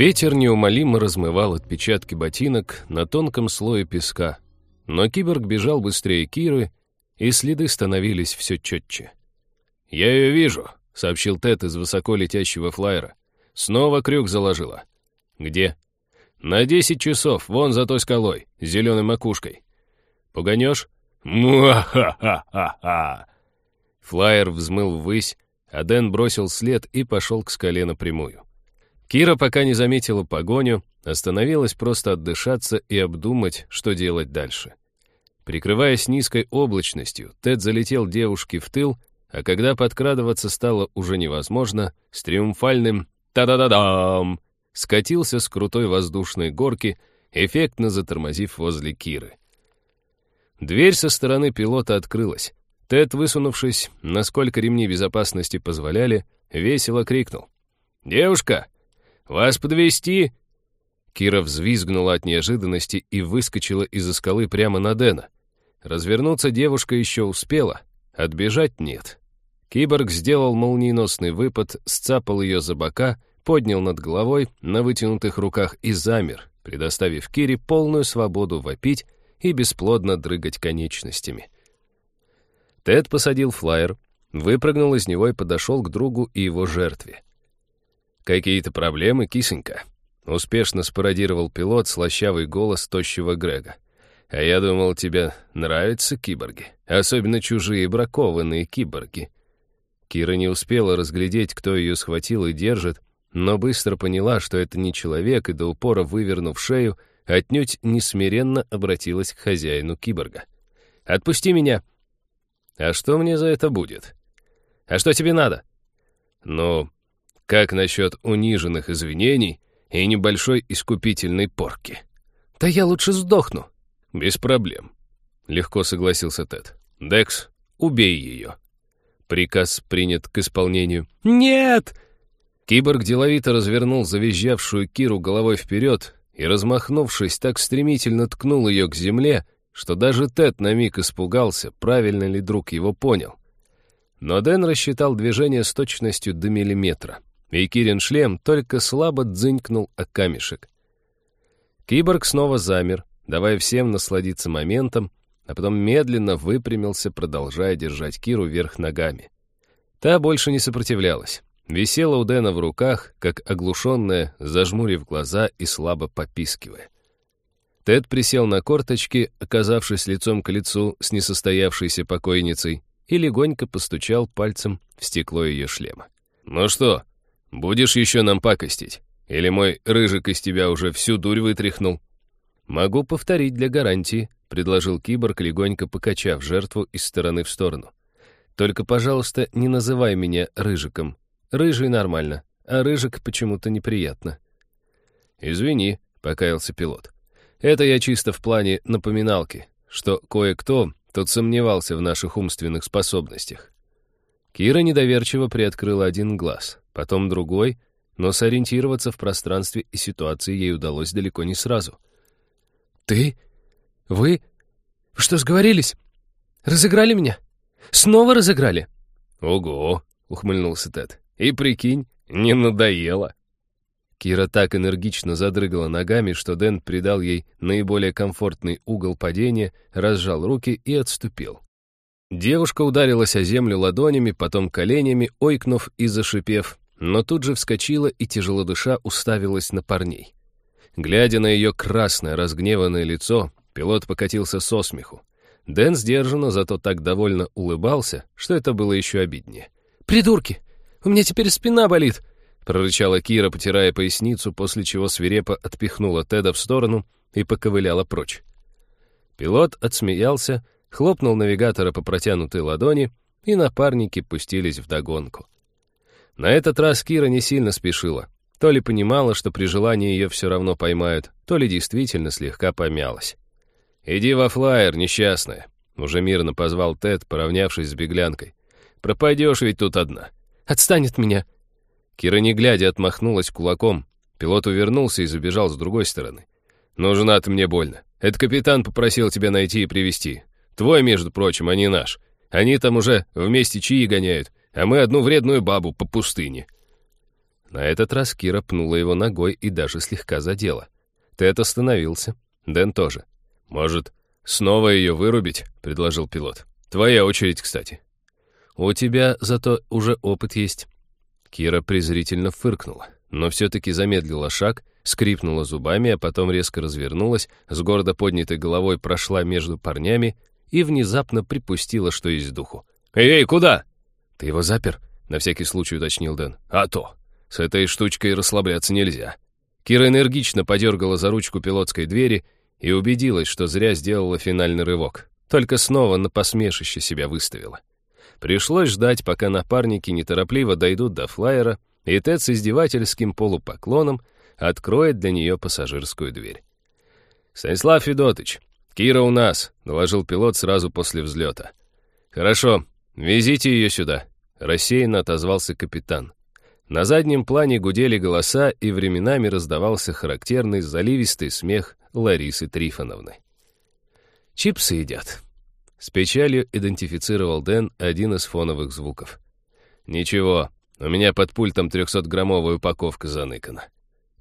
Ветер неумолимо размывал отпечатки ботинок на тонком слое песка, но киборг бежал быстрее Киры, и следы становились все четче. «Я ее вижу», — сообщил Тед из высоко летящего флайера. «Снова крюк заложила». «Где?» «На десять часов, вон за той скалой, с зеленой макушкой». «Пуганешь?» «Муа-ха-ха-ха-ха!» Флайер взмыл ввысь, а Дэн бросил след и пошел к скале напрямую. Кира пока не заметила погоню, остановилась просто отдышаться и обдумать, что делать дальше. Прикрываясь низкой облачностью, Тед залетел девушке в тыл, а когда подкрадываться стало уже невозможно, с триумфальным «та-да-да-дам!» скатился с крутой воздушной горки, эффектно затормозив возле Киры. Дверь со стороны пилота открылась. Тед, высунувшись, насколько ремни безопасности позволяли, весело крикнул. «Девушка, вас подвести? Кира взвизгнула от неожиданности и выскочила из-за скалы прямо на Дэна. Развернуться девушка еще успела, отбежать нет. Киборг сделал молниеносный выпад, сцапал ее за бока, поднял над головой на вытянутых руках и замер, предоставив Кире полную свободу вопить и бесплодно дрыгать конечностями. Тед посадил флайер, выпрыгнул из него и подошел к другу и его жертве. «Какие-то проблемы, кисонька?» Успешно спародировал пилот слащавый голос тощего Грега. «А я думал, тебе нравятся киборги, особенно чужие бракованные киборги». Кира не успела разглядеть, кто ее схватил и держит, но быстро поняла, что это не человек, и до упора вывернув шею, отнюдь несмиренно обратилась к хозяину киборга. «Отпусти меня!» «А что мне за это будет?» «А что тебе надо?» «Ну, как насчет униженных извинений и небольшой искупительной порки?» «Да я лучше сдохну». «Без проблем», — легко согласился Тед. «Декс, убей ее». Приказ принят к исполнению. «Нет!» Киборг деловито развернул завизжавшую Киру головой вперед и, размахнувшись, так стремительно ткнул ее к земле, что даже Тед на миг испугался, правильно ли друг его понял. Но Дэн рассчитал движение с точностью до миллиметра, и Кирин шлем только слабо дзынькнул о камешек. Киборг снова замер, давая всем насладиться моментом, а потом медленно выпрямился, продолжая держать Киру вверх ногами. Та больше не сопротивлялась висела у Дэна в руках, как оглушенная, зажмурив глаза и слабо попискивая. Тед присел на корточки, оказавшись лицом к лицу с несостоявшейся покойницей, и легонько постучал пальцем в стекло ее шлема. «Ну что, будешь еще нам пакостить? Или мой рыжик из тебя уже всю дурь вытряхнул?» «Могу повторить для гарантии», — предложил киборг, легонько покачав жертву из стороны в сторону. «Только, пожалуйста, не называй меня рыжиком. Рыжий нормально, а рыжик почему-то неприятно. «Извини», — покаялся пилот. «Это я чисто в плане напоминалки, что кое-кто тут сомневался в наших умственных способностях». Кира недоверчиво приоткрыла один глаз, потом другой, но сориентироваться в пространстве и ситуации ей удалось далеко не сразу. «Ты? Вы? Вы что, сговорились? Разыграли меня? Снова разыграли?» «Ого!» — ухмыльнулся Тед. И прикинь, не надоело. Кира так энергично задрыгала ногами, что Дэн придал ей наиболее комфортный угол падения, разжал руки и отступил. Девушка ударилась о землю ладонями, потом коленями, ойкнув и зашипев, но тут же вскочила и, тяжело дыша, уставилась на парней. Глядя на ее красное, разгневанное лицо, пилот покатился со смеху. Дэн сдержанно, зато так довольно улыбался, что это было еще обиднее. «Придурки! У меня теперь спина болит!» — прорычала Кира, потирая поясницу, после чего свирепо отпихнула Теда в сторону и поковыляла прочь. Пилот отсмеялся, хлопнул навигатора по протянутой ладони, и напарники пустились в догонку. На этот раз Кира не сильно спешила. То ли понимала, что при желании ее все равно поймают, то ли действительно слегка помялась. «Иди во флайер, несчастная», — уже мирно позвал Тед, поравнявшись с беглянкой. «Пропадешь ведь тут одна». Отстань от меня!» Кира, не глядя, отмахнулась кулаком. Пилот увернулся и забежал с другой стороны. «Нужна ты мне больно. Это капитан попросил тебя найти и привести. Твой, между прочим, а не наш. Они там уже вместе чаи гоняют, а мы одну вредную бабу по пустыне». На этот раз Кира пнула его ногой и даже слегка задела. Тед остановился. Дэн тоже. «Может, снова ее вырубить?» — предложил пилот. «Твоя очередь, кстати». «У тебя зато уже опыт есть». Кира презрительно фыркнула, но все-таки замедлила шаг, скрипнула зубами, а потом резко развернулась, с гордо поднятой головой прошла между парнями и внезапно припустила, что есть духу. «Эй, куда?» «Ты его запер?» — на всякий случай уточнил Дэн. «А то! С этой штучкой расслабляться нельзя». Кира энергично подергала за ручку пилотской двери и убедилась, что зря сделала финальный рывок. Только снова на посмешище себя выставила. Пришлось ждать, пока напарники неторопливо дойдут до флайера, и Тед с издевательским полупоклоном откроет для нее пассажирскую дверь. «Станислав Федотыч, Кира у нас», — доложил пилот сразу после взлета. «Хорошо, везите ее сюда», — рассеянно отозвался капитан. На заднем плане гудели голоса, и временами раздавался характерный заливистый смех Ларисы Трифоновны. «Чипсы едят», — с печалью идентифицировал Дэн один из фоновых звуков. «Ничего, у меня под пультом 300-граммовая упаковка заныкана».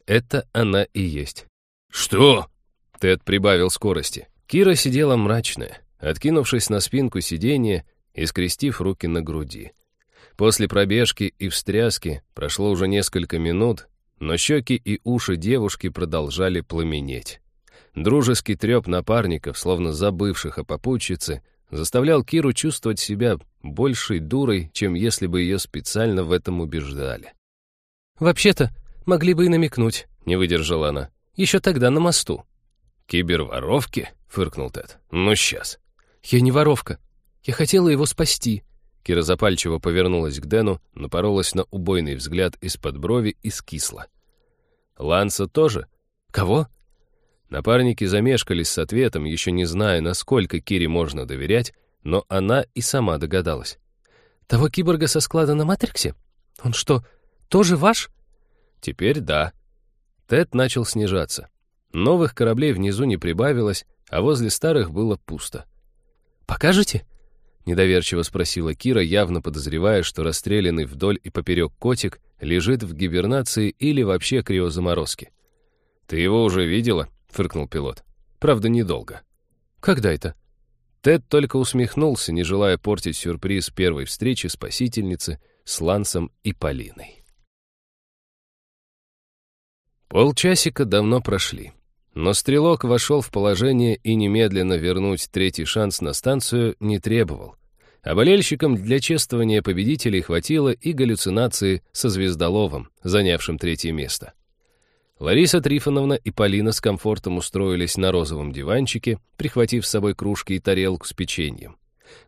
Это она и есть. «Что?» Тед прибавил скорости. Кира сидела мрачная, откинувшись на спинку сиденья и скрестив руки на груди. После пробежки и встряски прошло уже несколько минут, но щеки и уши девушки продолжали пламенеть. Дружеский треп напарников, словно забывших о попутчице, заставлял Киру чувствовать себя большей дурой, чем если бы ее специально в этом убеждали. «Вообще-то, могли бы и намекнуть», — не выдержала она. «Еще тогда на мосту». «Киберворовки?» — фыркнул Тед. «Ну, сейчас». «Я не воровка. Я хотела его спасти». Кира запальчиво повернулась к Дэну, напоролась на убойный взгляд из-под брови и скисла. «Ланса тоже?» «Кого?» Напарники замешкались с ответом, еще не зная, насколько Кире можно доверять, но она и сама догадалась. «Того киборга со склада на Матриксе? Он что, тоже ваш?» «Теперь да». Тед начал снижаться. Новых кораблей внизу не прибавилось, а возле старых было пусто. «Покажете?» — недоверчиво спросила Кира, явно подозревая, что расстрелянный вдоль и поперек котик лежит в гибернации или вообще криозаморозке. «Ты его уже видела?» — фыркнул пилот. «Правда, недолго». «Когда это?» Тед только усмехнулся, не желая портить сюрприз первой встречи спасительницы с Лансом и Полиной. Полчасика давно прошли. Но стрелок вошел в положение и немедленно вернуть третий шанс на станцию не требовал. А болельщикам для чествования победителей хватило и галлюцинации со Звездоловым, занявшим третье место. Лариса Трифоновна и Полина с комфортом устроились на розовом диванчике, прихватив с собой кружки и тарелку с печеньем.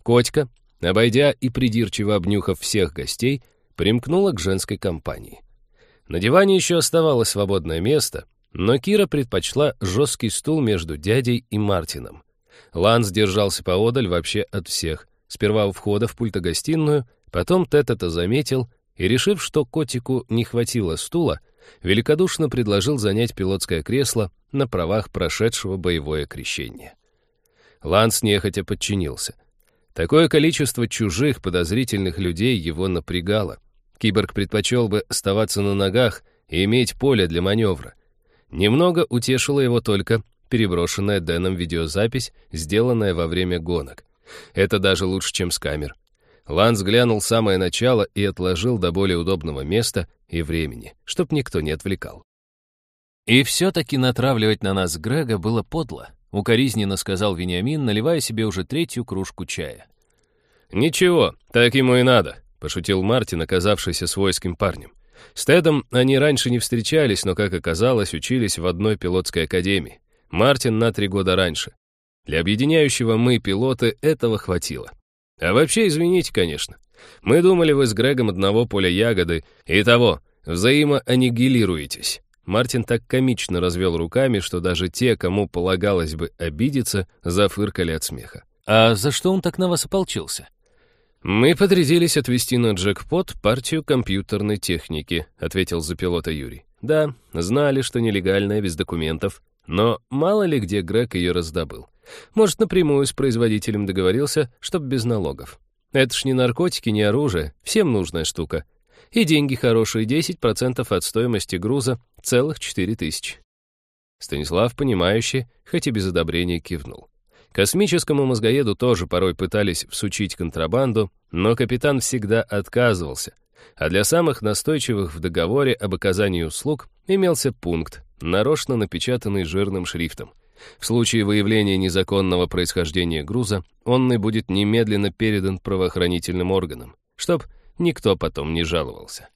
Котька, обойдя и придирчиво обнюхав всех гостей, примкнула к женской компании. На диване еще оставалось свободное место, но Кира предпочла жесткий стул между дядей и Мартином. Ланс держался поодаль вообще от всех. Сперва у входа в пультогостиную, потом Тед это заметил и, решив, что котику не хватило стула, великодушно предложил занять пилотское кресло на правах прошедшего боевое крещение. Ланс нехотя подчинился. Такое количество чужих подозрительных людей его напрягало. Киборг предпочел бы оставаться на ногах и иметь поле для маневра. Немного утешила его только переброшенная Дэном видеозапись, сделанная во время гонок. Это даже лучше, чем с камер. Ланс глянул самое начало и отложил до более удобного места и времени, чтоб никто не отвлекал. «И все-таки натравливать на нас Грега было подло», — укоризненно сказал Вениамин, наливая себе уже третью кружку чая. «Ничего, так ему и надо», — пошутил Мартин, оказавшийся свойским парнем. С Тедом они раньше не встречались, но, как оказалось, учились в одной пилотской академии. Мартин на три года раньше. Для объединяющего мы, пилоты, этого хватило. А вообще, извините, конечно. Мы думали, вы с Грегом одного поля ягоды и того, взаимоаннигилируетесь. Мартин так комично развел руками, что даже те, кому полагалось бы обидеться, зафыркали от смеха. «А за что он так на вас ополчился?» «Мы подрядились отвезти на джекпот партию компьютерной техники», ответил за пилота Юрий. «Да, знали, что нелегальная, без документов, но мало ли где Грег ее раздобыл. Может, напрямую с производителем договорился, чтоб без налогов. Это ж не наркотики, не оружие, всем нужная штука. И деньги хорошие, 10% от стоимости груза, целых 4 тысячи. Станислав, понимающий, хоть и без одобрения, кивнул. Космическому мозгоеду тоже порой пытались всучить контрабанду, но капитан всегда отказывался. А для самых настойчивых в договоре об оказании услуг имелся пункт, нарочно напечатанный жирным шрифтом. В случае выявления незаконного происхождения груза, он и будет немедленно передан правоохранительным органам, чтоб никто потом не жаловался.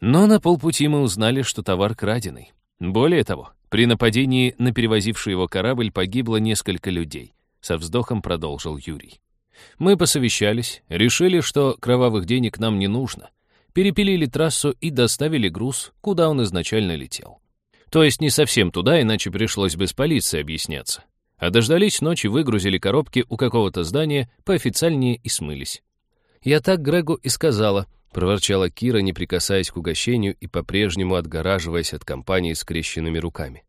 Но на полпути мы узнали, что товар краденый. Более того, при нападении на перевозивший его корабль погибло несколько людей. Со вздохом продолжил Юрий. Мы посовещались, решили, что кровавых денег нам не нужно. Перепилили трассу и доставили груз, куда он изначально летел. То есть не совсем туда, иначе пришлось бы с полицией объясняться. А дождались ночи, выгрузили коробки у какого-то здания, поофициальнее и смылись. «Я так Грегу и сказала», — проворчала Кира, не прикасаясь к угощению и по-прежнему отгораживаясь от компании скрещенными руками.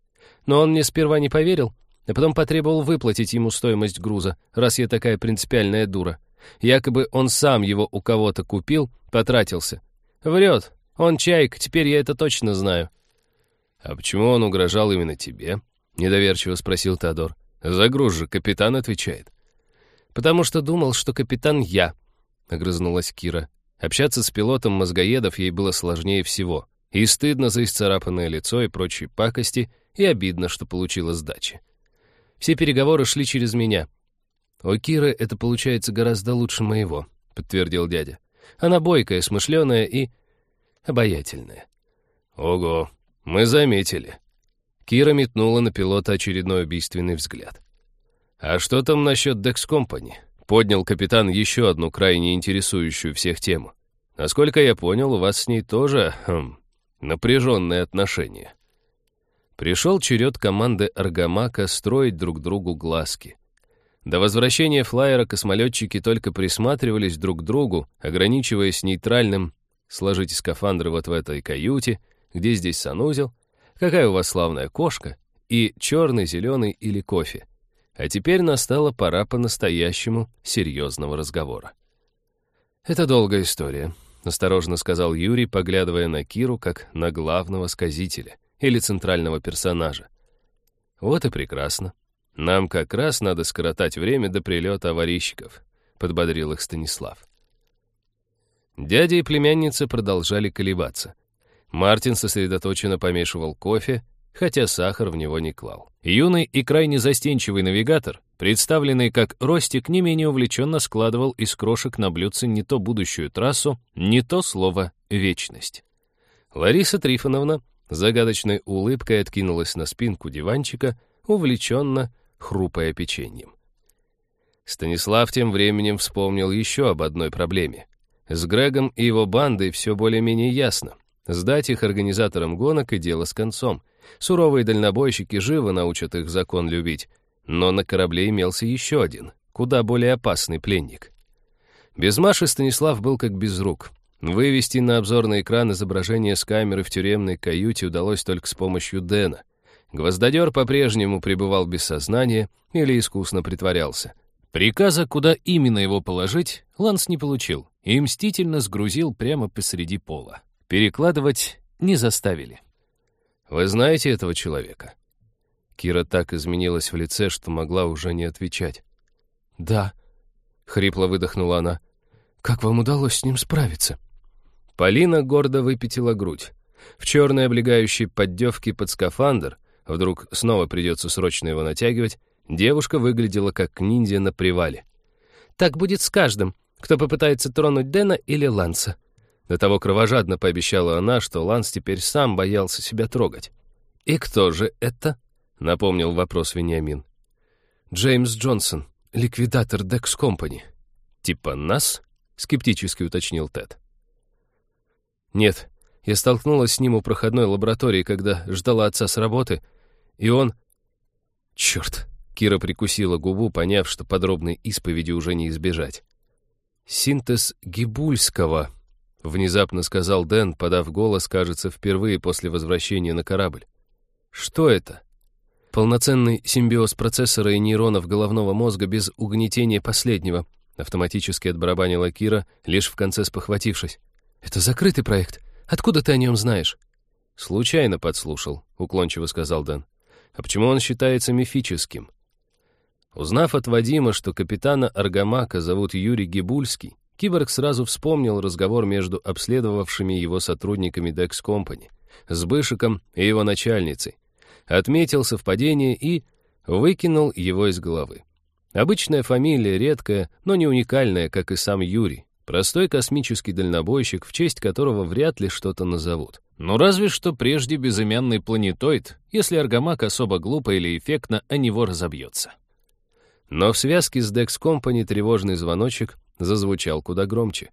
Но он мне сперва не поверил, а потом потребовал выплатить ему стоимость груза, раз я такая принципиальная дура. Якобы он сам его у кого-то купил, потратился. Врет. Он чайк, теперь я это точно знаю. «А почему он угрожал именно тебе?» — недоверчиво спросил Теодор. «За груз же капитан отвечает». «Потому что думал, что капитан я», — огрызнулась Кира. Общаться с пилотом мозгоедов ей было сложнее всего. И стыдно за исцарапанное лицо и прочие пакости, и обидно, что получила сдачи. Все переговоры шли через меня. «У Киры это получается гораздо лучше моего», — подтвердил дядя. «Она бойкая, смышленая и обаятельная». «Ого, мы заметили». Кира метнула на пилота очередной убийственный взгляд. «А что там насчет Dex Company?» Поднял капитан еще одну крайне интересующую всех тему. «Насколько я понял, у вас с ней тоже хм, напряженные отношения». Пришел черед команды Аргамака строить друг другу глазки. До возвращения флайера космолетчики только присматривались друг к другу, ограничиваясь нейтральным «сложите скафандры вот в этой каюте», где здесь санузел, какая у вас славная кошка, и черный, зеленый или кофе. А теперь настала пора по-настоящему серьезного разговора. «Это долгая история», — осторожно сказал Юрий, поглядывая на Киру как на главного сказителя или центрального персонажа. «Вот и прекрасно. Нам как раз надо скоротать время до прилета аварийщиков», — подбодрил их Станислав. Дядя и племянница продолжали колебаться. Мартин сосредоточенно помешивал кофе, хотя сахар в него не клал. Юный и крайне застенчивый навигатор, представленный как Ростик, не менее увлеченно складывал из крошек на блюдце не то будущую трассу, не то слово «вечность». Лариса Трифоновна загадочной улыбкой откинулась на спинку диванчика, увлеченно хрупая печеньем. Станислав тем временем вспомнил еще об одной проблеме. С Грегом и его бандой все более-менее ясно. Сдать их организаторам гонок и дело с концом. Суровые дальнобойщики живо научат их закон любить. Но на корабле имелся еще один, куда более опасный пленник. Без Маши Станислав был как без рук. Вывести на обзорный экран изображение с камеры в тюремной каюте удалось только с помощью Дэна. Гвоздодер по-прежнему пребывал без сознания или искусно притворялся. Приказа, куда именно его положить, Ланс не получил и мстительно сгрузил прямо посреди пола. Перекладывать не заставили. «Вы знаете этого человека?» Кира так изменилась в лице, что могла уже не отвечать. «Да», — хрипло выдохнула она. «Как вам удалось с ним справиться?» Полина гордо выпятила грудь. В черной облегающей поддевке под скафандр, вдруг снова придется срочно его натягивать, девушка выглядела как ниндзя на привале. «Так будет с каждым, кто попытается тронуть Дэна или Ланса», до того кровожадно пообещала она, что Ланс теперь сам боялся себя трогать. «И кто же это?» — напомнил вопрос Вениамин. «Джеймс Джонсон, ликвидатор Декс Компани». «Типа нас?» — скептически уточнил Тед. «Нет, я столкнулась с ним у проходной лаборатории, когда ждала отца с работы, и он...» «Черт!» — Кира прикусила губу, поняв, что подробной исповеди уже не избежать. «Синтез Гибульского», Внезапно сказал Дэн, подав голос, кажется, впервые после возвращения на корабль. Что это? Полноценный симбиоз процессора и нейронов головного мозга без угнетения последнего, автоматически отбарабанила Кира, лишь в конце спохватившись. «Это закрытый проект. Откуда ты о нем знаешь?» «Случайно подслушал», — уклончиво сказал Дэн. «А почему он считается мифическим?» Узнав от Вадима, что капитана Аргамака зовут Юрий Гибульский, Киборг сразу вспомнил разговор между обследовавшими его сотрудниками Dex Company, с Бышиком и его начальницей, отметил совпадение и выкинул его из головы. Обычная фамилия, редкая, но не уникальная, как и сам Юрий. Простой космический дальнобойщик, в честь которого вряд ли что-то назовут. Ну разве что прежде безымянный планетоид, если Аргамак особо глупо или эффектно о него разобьется. Но в связке с Dex Company тревожный звоночек зазвучал куда громче.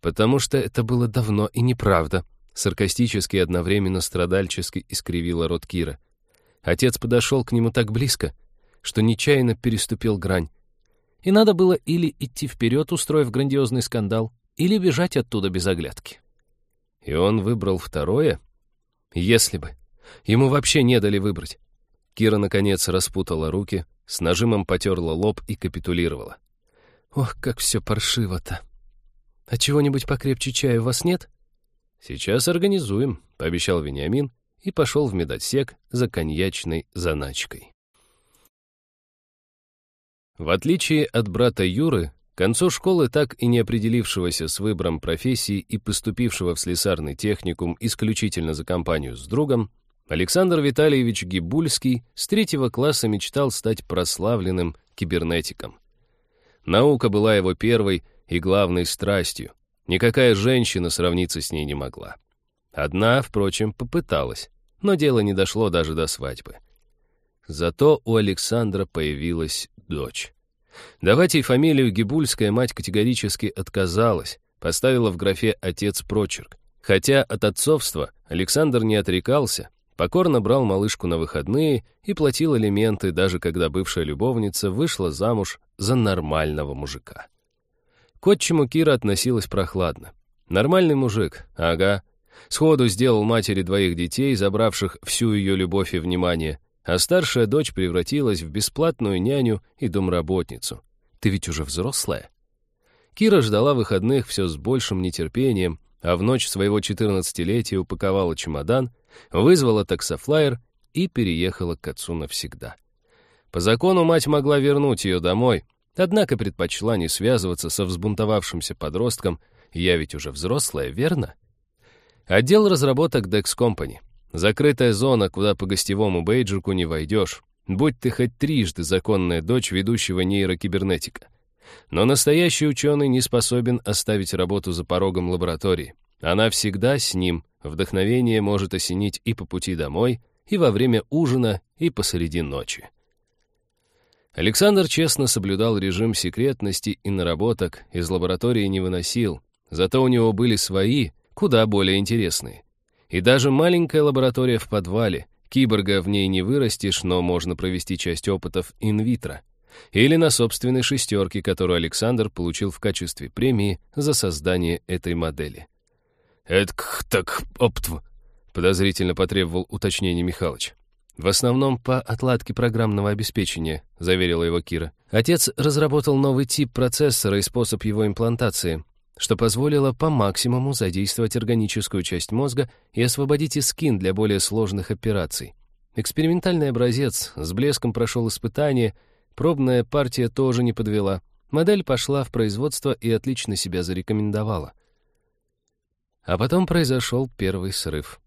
«Потому что это было давно и неправда», саркастически и одновременно страдальчески искривила рот Кира. Отец подошел к нему так близко, что нечаянно переступил грань. И надо было или идти вперед, устроив грандиозный скандал, или бежать оттуда без оглядки. И он выбрал второе? Если бы. Ему вообще не дали выбрать. Кира, наконец, распутала руки, с нажимом потерла лоб и капитулировала. Ох, как все паршиво-то. А чего-нибудь покрепче чая у вас нет? Сейчас организуем, пообещал Вениамин и пошел в медотсек за коньячной заначкой. В отличие от брата Юры, к концу школы, так и не определившегося с выбором профессии и поступившего в слесарный техникум исключительно за компанию с другом, Александр Витальевич Гибульский с третьего класса мечтал стать прославленным кибернетиком. Наука была его первой и главной страстью. Никакая женщина сравниться с ней не могла. Одна, впрочем, попыталась, но дело не дошло даже до свадьбы. Зато у Александра появилась дочь. Давать ей фамилию Гибульская мать категорически отказалась, поставила в графе «отец прочерк». Хотя от отцовства Александр не отрекался, покорно брал малышку на выходные и платил алименты, даже когда бывшая любовница вышла замуж за нормального мужика. К отчиму Кира относилась прохладно. Нормальный мужик, ага. Сходу сделал матери двоих детей, забравших всю ее любовь и внимание, а старшая дочь превратилась в бесплатную няню и домработницу. Ты ведь уже взрослая. Кира ждала выходных все с большим нетерпением, а в ночь своего 14-летия упаковала чемодан, вызвала таксофлайер и переехала к отцу навсегда. По закону мать могла вернуть ее домой, однако предпочла не связываться со взбунтовавшимся подростком, я ведь уже взрослая, верно? Отдел разработок Dex Company. Закрытая зона, куда по гостевому бейджику не войдешь, будь ты хоть трижды законная дочь ведущего нейрокибернетика. Но настоящий ученый не способен оставить работу за порогом лаборатории. Она всегда с ним, вдохновение может осенить и по пути домой, и во время ужина, и посреди ночи. Александр честно соблюдал режим секретности и наработок из лаборатории не выносил, зато у него были свои, куда более интересные. И даже маленькая лаборатория в подвале, киборга в ней не вырастешь, но можно провести часть опытов инвитро. Или на собственной шестерке, которую Александр получил в качестве премии за создание этой модели. «Эдк так оптв», — подозрительно потребовал уточнения Михалыч. «В основном по отладке программного обеспечения», — заверила его Кира. «Отец разработал новый тип процессора и способ его имплантации, что позволило по максимуму задействовать органическую часть мозга и освободить искин для более сложных операций. Экспериментальный образец с блеском прошел испытание, пробная партия тоже не подвела. Модель пошла в производство и отлично себя зарекомендовала. А потом произошел первый срыв.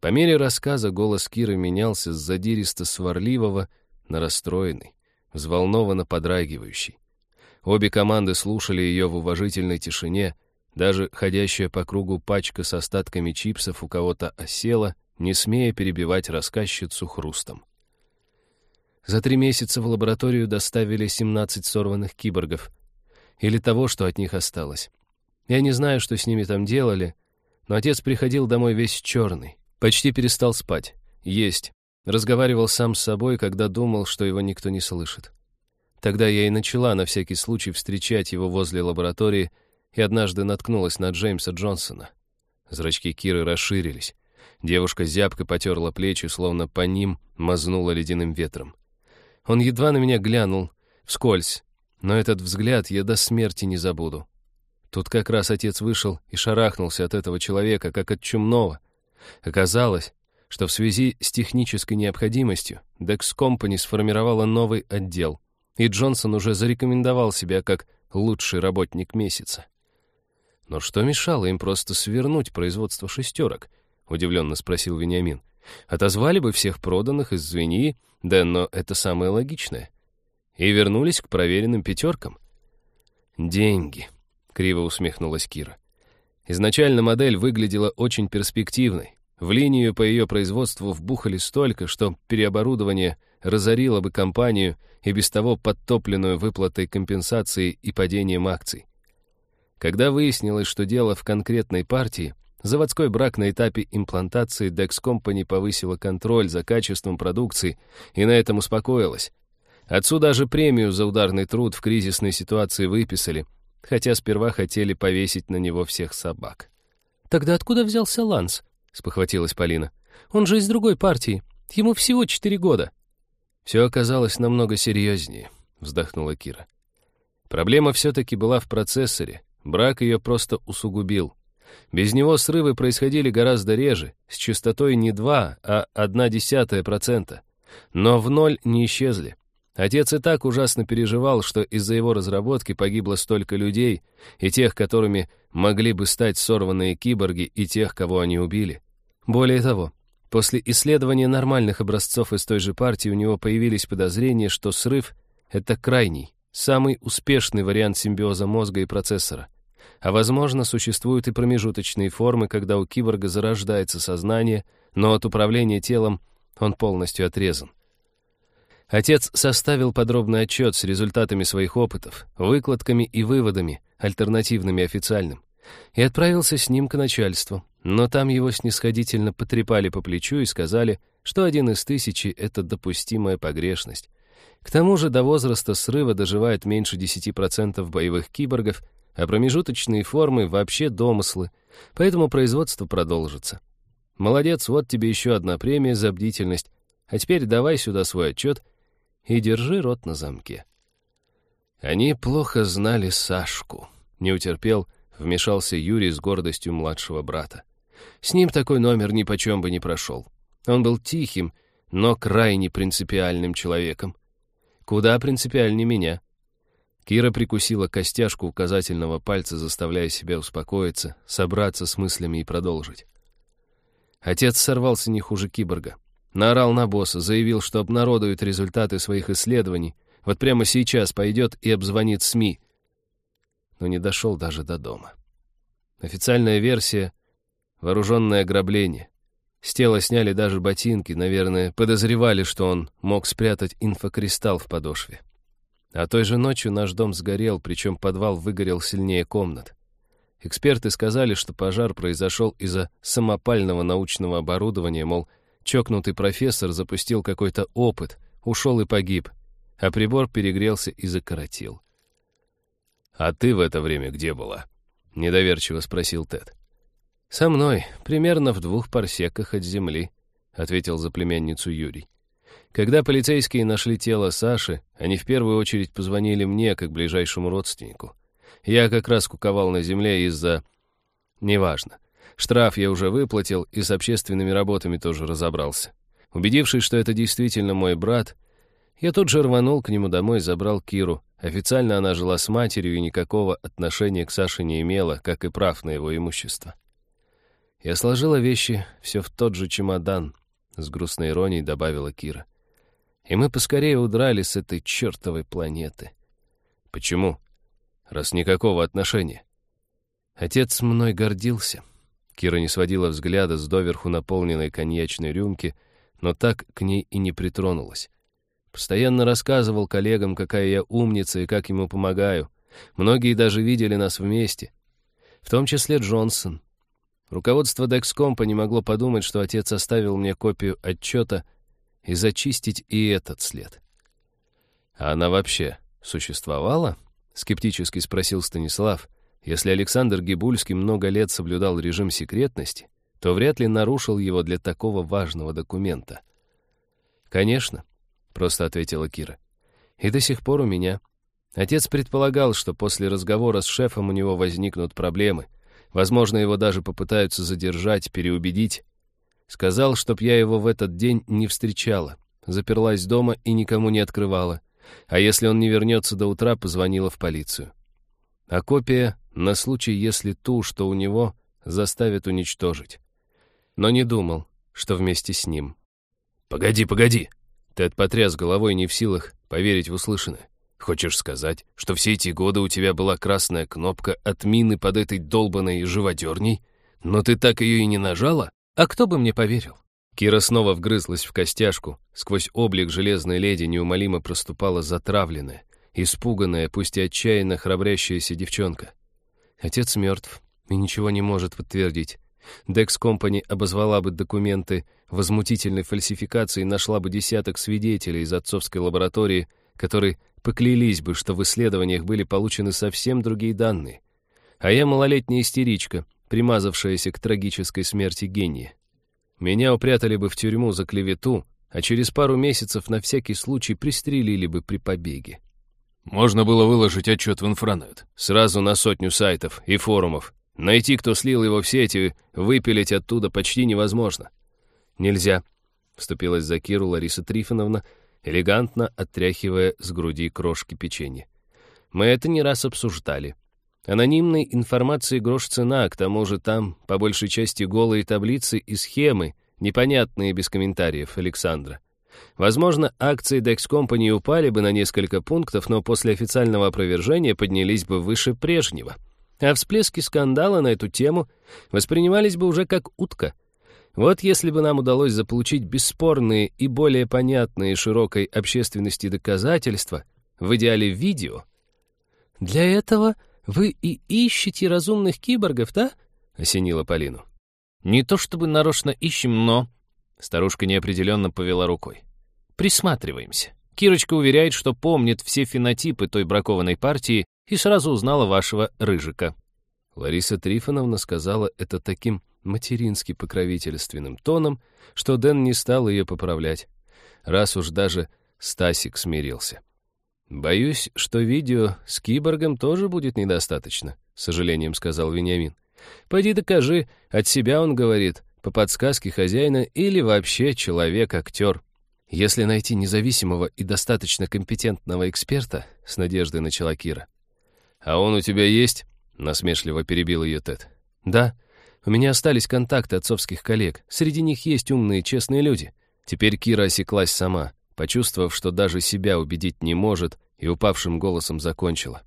По мере рассказа голос Киры менялся с задиристо-сварливого на расстроенный, взволнованно подрагивающий. Обе команды слушали ее в уважительной тишине, даже ходящая по кругу пачка с остатками чипсов у кого-то осела, не смея перебивать рассказчицу хрустом. За три месяца в лабораторию доставили 17 сорванных киборгов. Или того, что от них осталось. Я не знаю, что с ними там делали, но отец приходил домой весь черный. Почти перестал спать, есть. Разговаривал сам с собой, когда думал, что его никто не слышит. Тогда я и начала на всякий случай встречать его возле лаборатории и однажды наткнулась на Джеймса Джонсона. Зрачки Киры расширились. Девушка зябко потерла плечи, словно по ним мазнула ледяным ветром. Он едва на меня глянул, вскользь, но этот взгляд я до смерти не забуду. Тут как раз отец вышел и шарахнулся от этого человека, как от чумного. Оказалось, что в связи с технической необходимостью Dex Company сформировала новый отдел, и Джонсон уже зарекомендовал себя как лучший работник месяца. «Но что мешало им просто свернуть производство шестерок?» — удивленно спросил Вениамин. «Отозвали бы всех проданных из звеньи, да, но это самое логичное. И вернулись к проверенным пятеркам». «Деньги», — криво усмехнулась Кира. Изначально модель выглядела очень перспективной. В линию по ее производству вбухали столько, что переоборудование разорило бы компанию и без того подтопленную выплатой компенсации и падением акций. Когда выяснилось, что дело в конкретной партии, заводской брак на этапе имплантации Dex Company повысила контроль за качеством продукции и на этом успокоилась. Отцу даже премию за ударный труд в кризисной ситуации выписали, хотя сперва хотели повесить на него всех собак. «Тогда откуда взялся Ланс?» — спохватилась Полина. «Он же из другой партии. Ему всего четыре года». «Все оказалось намного серьезнее», — вздохнула Кира. Проблема все-таки была в процессоре, Брак ее просто усугубил. Без него срывы происходили гораздо реже, с частотой не 2, а 0,1%. Но в ноль не исчезли. Отец и так ужасно переживал, что из-за его разработки погибло столько людей, и тех, которыми могли бы стать сорванные киборги, и тех, кого они убили. Более того, после исследования нормальных образцов из той же партии у него появились подозрения, что срыв — это крайний, самый успешный вариант симбиоза мозга и процессора. А возможно, существуют и промежуточные формы, когда у киборга зарождается сознание, но от управления телом он полностью отрезан. Отец составил подробный отчет с результатами своих опытов, выкладками и выводами, альтернативными официальным, и отправился с ним к начальству. Но там его снисходительно потрепали по плечу и сказали, что один из тысячи — это допустимая погрешность. К тому же до возраста срыва доживает меньше 10% боевых киборгов, а промежуточные формы вообще домыслы, поэтому производство продолжится. Молодец, вот тебе еще одна премия за бдительность, а теперь давай сюда свой отчет и держи рот на замке. Они плохо знали Сашку. Не утерпел, вмешался Юрий с гордостью младшего брата. С ним такой номер ни почем бы не прошел. Он был тихим, но крайне принципиальным человеком. Куда принципиальнее меня. Кира прикусила костяшку указательного пальца, заставляя себя успокоиться, собраться с мыслями и продолжить. Отец сорвался не хуже киборга. Наорал на босса, заявил, что обнародует результаты своих исследований. Вот прямо сейчас пойдет и обзвонит СМИ. Но не дошел даже до дома. Официальная версия — вооруженное ограбление. С тела сняли даже ботинки, наверное, подозревали, что он мог спрятать инфокристалл в подошве. А той же ночью наш дом сгорел, причем подвал выгорел сильнее комнат. Эксперты сказали, что пожар произошел из-за самопального научного оборудования, мол, чокнутый профессор запустил какой-то опыт, ушел и погиб, а прибор перегрелся и закоротил. «А ты в это время где была?» — недоверчиво спросил Тед. «Со мной, примерно в двух парсеках от земли», — ответил за племянницу Юрий. Когда полицейские нашли тело Саши, они в первую очередь позвонили мне, как ближайшему родственнику. Я как раз куковал на земле из-за... Неважно. Штраф я уже выплатил и с общественными работами тоже разобрался. Убедившись, что это действительно мой брат, я тут же рванул к нему домой и забрал Киру. Официально она жила с матерью и никакого отношения к Саше не имела, как и прав на его имущество. Я сложила вещи все в тот же чемодан, с грустной иронией добавила Кира. И мы поскорее удрали с этой чертовой планеты. Почему? Раз никакого отношения. Отец мной гордился. Кира не сводила взгляда с доверху наполненной коньячной рюмки, но так к ней и не притронулась. Постоянно рассказывал коллегам, какая я умница и как ему помогаю. Многие даже видели нас вместе. В том числе Джонсон. Руководство Dexcompa не могло подумать, что отец оставил мне копию отчета и зачистить и этот след. «А она вообще существовала?» — скептически спросил Станислав. «Если Александр Гибульский много лет соблюдал режим секретности, то вряд ли нарушил его для такого важного документа». «Конечно», — просто ответила Кира. «И до сих пор у меня. Отец предполагал, что после разговора с шефом у него возникнут проблемы. Возможно, его даже попытаются задержать, переубедить. Сказал, чтоб я его в этот день не встречала. Заперлась дома и никому не открывала. А если он не вернется до утра, позвонила в полицию. А копия на случай, если ту, что у него, заставят уничтожить. Но не думал, что вместе с ним. «Погоди, погоди!» Тед потряс головой, не в силах поверить в услышанное. «Хочешь сказать, что все эти годы у тебя была красная кнопка от мины под этой долбанной живодерней? Но ты так ее и не нажала? А кто бы мне поверил?» Кира снова вгрызлась в костяшку. Сквозь облик железной леди неумолимо проступала затравленная, испуганная, пусть и отчаянно храбрящаяся девчонка. Отец мертв и ничего не может подтвердить. Декс Компани обозвала бы документы возмутительной фальсификации и нашла бы десяток свидетелей из отцовской лаборатории, которые поклялись бы, что в исследованиях были получены совсем другие данные. А я малолетняя истеричка, примазавшаяся к трагической смерти гения. Меня упрятали бы в тюрьму за клевету, а через пару месяцев на всякий случай пристрелили бы при побеге. Можно было выложить отчет в инфранет, сразу на сотню сайтов и форумов, Найти, кто слил его в сети, выпилить оттуда почти невозможно. Нельзя, вступилась за Киру Лариса Трифоновна, элегантно оттряхивая с груди крошки печенья. Мы это не раз обсуждали. Анонимной информации грош цена, к тому же там, по большей части, голые таблицы и схемы, непонятные без комментариев Александра. Возможно, акции Dex Company упали бы на несколько пунктов, но после официального опровержения поднялись бы выше прежнего — а всплески скандала на эту тему воспринимались бы уже как утка. Вот если бы нам удалось заполучить бесспорные и более понятные широкой общественности доказательства, в идеале видео. «Для этого вы и ищете разумных киборгов, да?» — осенила Полину. «Не то чтобы нарочно ищем, но...» Старушка неопределенно повела рукой. «Присматриваемся. Кирочка уверяет, что помнит все фенотипы той бракованной партии и сразу узнала вашего рыжика». Лариса Трифоновна сказала это таким матерински покровительственным тоном, что Дэн не стал ее поправлять, раз уж даже Стасик смирился. «Боюсь, что видео с киборгом тоже будет недостаточно», — с сожалением сказал Вениамин. «Пойди докажи, от себя он говорит, по подсказке хозяина или вообще человек-актер». «Если найти независимого и достаточно компетентного эксперта», — с надеждой начала Кира, «А он у тебя есть?» — насмешливо перебил ее Тед. «Да. У меня остались контакты отцовских коллег. Среди них есть умные, честные люди». Теперь Кира осеклась сама, почувствовав, что даже себя убедить не может, и упавшим голосом закончила.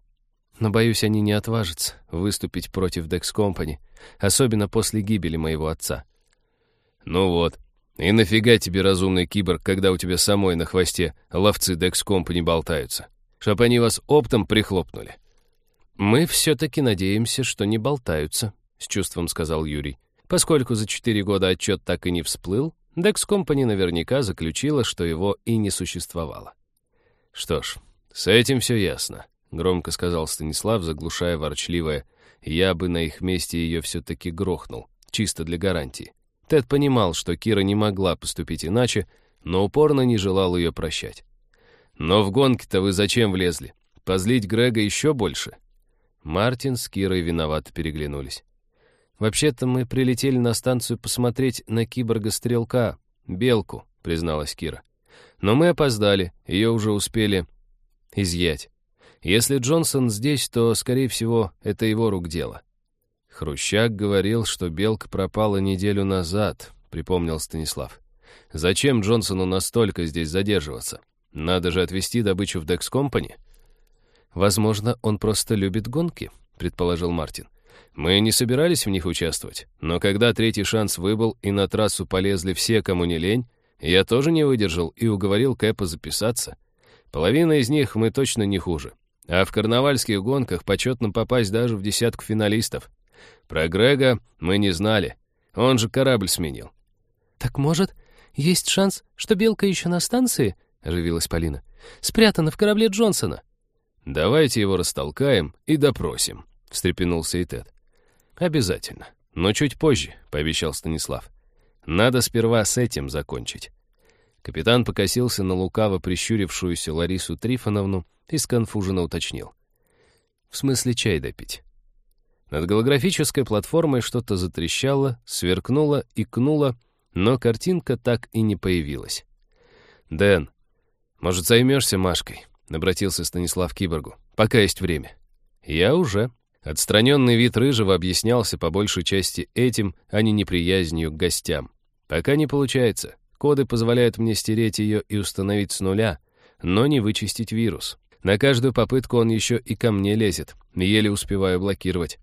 «Но, боюсь, они не отважатся выступить против Dex Company, особенно после гибели моего отца». «Ну вот. И нафига тебе разумный киборг, когда у тебя самой на хвосте ловцы Company болтаются? Чтоб они вас оптом прихлопнули». «Мы все-таки надеемся, что не болтаются», — с чувством сказал Юрий. Поскольку за четыре года отчет так и не всплыл, Company наверняка заключила, что его и не существовало. «Что ж, с этим все ясно», — громко сказал Станислав, заглушая ворчливое. «Я бы на их месте ее все-таки грохнул, чисто для гарантии». Тед понимал, что Кира не могла поступить иначе, но упорно не желал ее прощать. «Но в гонке-то вы зачем влезли? Позлить Грега еще больше?» Мартин с Кирой виновато переглянулись. «Вообще-то мы прилетели на станцию посмотреть на киборга-стрелка, Белку», — призналась Кира. «Но мы опоздали, ее уже успели изъять. Если Джонсон здесь, то, скорее всего, это его рук дело». «Хрущак говорил, что Белка пропала неделю назад», — припомнил Станислав. «Зачем Джонсону настолько здесь задерживаться? Надо же отвезти добычу в Декс Компани». «Возможно, он просто любит гонки», — предположил Мартин. «Мы не собирались в них участвовать, но когда третий шанс выбыл и на трассу полезли все, кому не лень, я тоже не выдержал и уговорил Кэпа записаться. Половина из них мы точно не хуже. А в карнавальских гонках почетно попасть даже в десятку финалистов. Про Грега мы не знали. Он же корабль сменил. «Так, может, есть шанс, что Белка еще на станции?» — оживилась Полина. «Спрятана в корабле Джонсона». «Давайте его растолкаем и допросим», — встрепенулся и Тед. «Обязательно. Но чуть позже», — пообещал Станислав. «Надо сперва с этим закончить». Капитан покосился на лукаво прищурившуюся Ларису Трифоновну, и сконфуженно уточнил. «В смысле чай допить?» Над голографической платформой что-то затрещало, сверкнуло, икнуло, но картинка так и не появилась. «Дэн, может, займешься Машкой?» — обратился Станислав к киборгу. «Пока есть время». «Я уже». Отстраненный вид Рыжего объяснялся по большей части этим, а не неприязнью к гостям. «Пока не получается. Коды позволяют мне стереть ее и установить с нуля, но не вычистить вирус. На каждую попытку он еще и ко мне лезет, еле успеваю блокировать».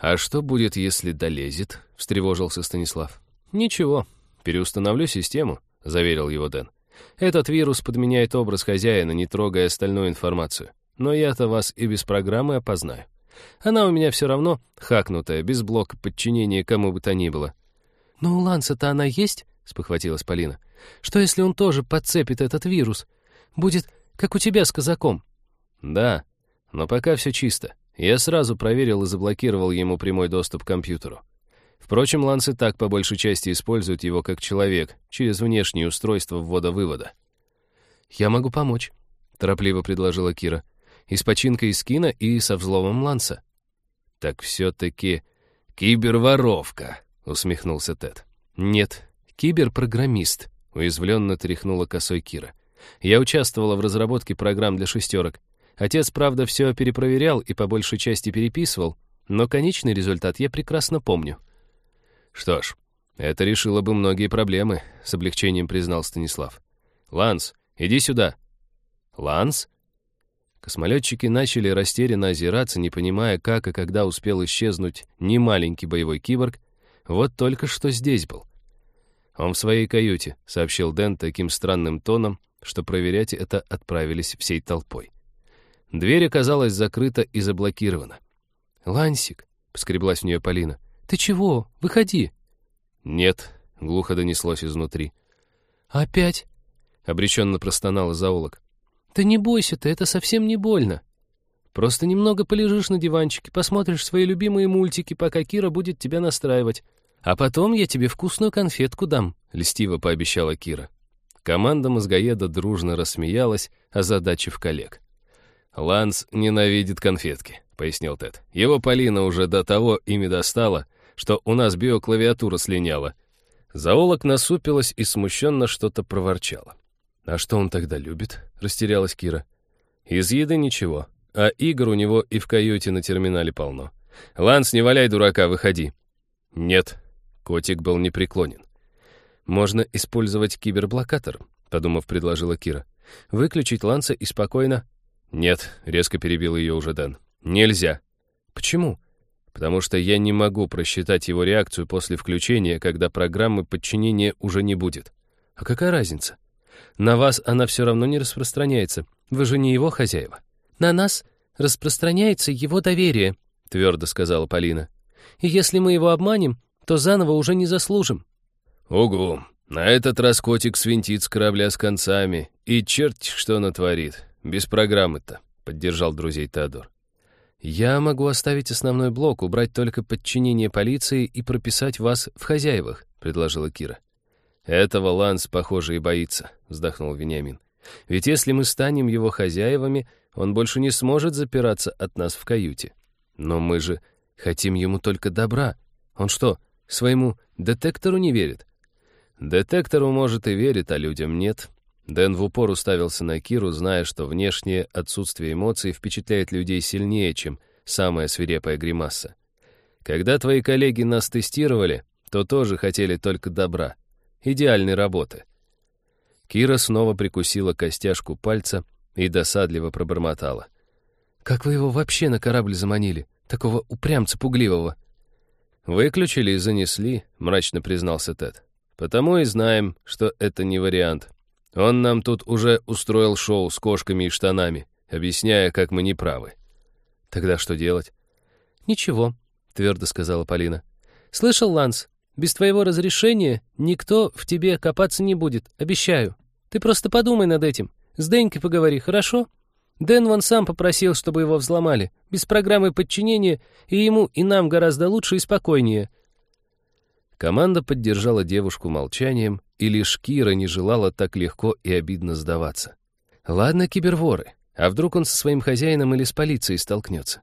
«А что будет, если долезет?» — встревожился Станислав. «Ничего, переустановлю систему», — заверил его Дэн. «Этот вирус подменяет образ хозяина, не трогая остальную информацию. Но я-то вас и без программы опознаю. Она у меня все равно хакнутая, без блока подчинения кому бы то ни было». «Но у Ланса-то она есть?» — спохватилась Полина. «Что, если он тоже подцепит этот вирус? Будет, как у тебя с казаком». «Да, но пока все чисто. Я сразу проверил и заблокировал ему прямой доступ к компьютеру. Впрочем, Ланс и так по большей части использует его как человек, через внешнее устройство ввода-вывода. «Я могу помочь», — торопливо предложила Кира. «И с починкой скина, и со взломом Ланса». «Так все-таки киберворовка», — усмехнулся Тед. «Нет, киберпрограммист», — уязвленно тряхнула косой Кира. «Я участвовала в разработке программ для шестерок. Отец, правда, все перепроверял и по большей части переписывал, но конечный результат я прекрасно помню». «Что ж, это решило бы многие проблемы», — с облегчением признал Станислав. «Ланс, иди сюда». «Ланс?» Космолетчики начали растерянно озираться, не понимая, как и когда успел исчезнуть немаленький боевой киборг, вот только что здесь был. «Он в своей каюте», — сообщил Дэн таким странным тоном, что проверять это отправились всей толпой. Дверь оказалась закрыта и заблокирована. «Лансик», — поскреблась в нее Полина, — «Ты чего? Выходи!» «Нет», — глухо донеслось изнутри. «Опять?» — обреченно простонал зоолог. «Да не бойся ты, это совсем не больно. Просто немного полежишь на диванчике, посмотришь свои любимые мультики, пока Кира будет тебя настраивать. А потом я тебе вкусную конфетку дам», — льстиво пообещала Кира. Команда мозгоеда дружно рассмеялась, озадачив коллег. «Ланс ненавидит конфетки», — пояснил Тед. «Его Полина уже до того ими достала, что у нас биоклавиатура слиняла. Зоолог насупилась и смущенно что-то проворчала. «А что он тогда любит?» — растерялась Кира. «Из еды ничего, а игр у него и в каюте на терминале полно. Ланс, не валяй дурака, выходи». «Нет», — котик был непреклонен. «Можно использовать киберблокатор», — подумав, предложила Кира. «Выключить Ланса и спокойно...» «Нет», — резко перебил ее уже Дэн. «Нельзя». «Почему?» потому что я не могу просчитать его реакцию после включения, когда программы подчинения уже не будет. А какая разница? На вас она все равно не распространяется. Вы же не его хозяева. На нас распространяется его доверие, твердо сказала Полина. И если мы его обманем, то заново уже не заслужим. Угу. На этот раз котик свинтит с корабля с концами, и черт что натворит. Без программы-то, поддержал друзей Теодор. «Я могу оставить основной блок, убрать только подчинение полиции и прописать вас в хозяевах», — предложила Кира. «Этого Ланс, похоже, и боится», — вздохнул Вениамин. «Ведь если мы станем его хозяевами, он больше не сможет запираться от нас в каюте. Но мы же хотим ему только добра. Он что, своему детектору не верит?» «Детектору, может, и верит, а людям нет», Дэн в упор уставился на Киру, зная, что внешнее отсутствие эмоций впечатляет людей сильнее, чем самая свирепая гримаса. Когда твои коллеги нас тестировали, то тоже хотели только добра, идеальной работы. Кира снова прикусила костяшку пальца и досадливо пробормотала. «Как вы его вообще на корабль заманили? Такого упрямца пугливого?» «Выключили и занесли», — мрачно признался Тед. «Потому и знаем, что это не вариант. Он нам тут уже устроил шоу с кошками и штанами, объясняя, как мы неправы. Тогда что делать? Ничего, твердо сказала Полина. Слышал, Ланс, без твоего разрешения никто в тебе копаться не будет, обещаю. Ты просто подумай над этим. С Денькой поговори, хорошо? Дэн вон сам попросил, чтобы его взломали. Без программы подчинения и ему, и нам гораздо лучше и спокойнее. Команда поддержала девушку молчанием, и лишь Кира не желала так легко и обидно сдаваться. «Ладно, киберворы, А вдруг он со своим хозяином или с полицией столкнется?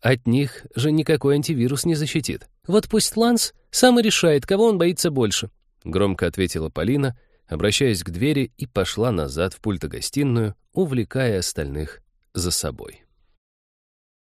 От них же никакой антивирус не защитит. Вот пусть Ланс сам и решает, кого он боится больше. Громко ответила Полина, обращаясь к двери, и пошла назад в пультогостиную, увлекая остальных за собой.